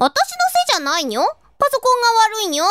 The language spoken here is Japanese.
私のせいじゃないにょパソコンが悪いにょ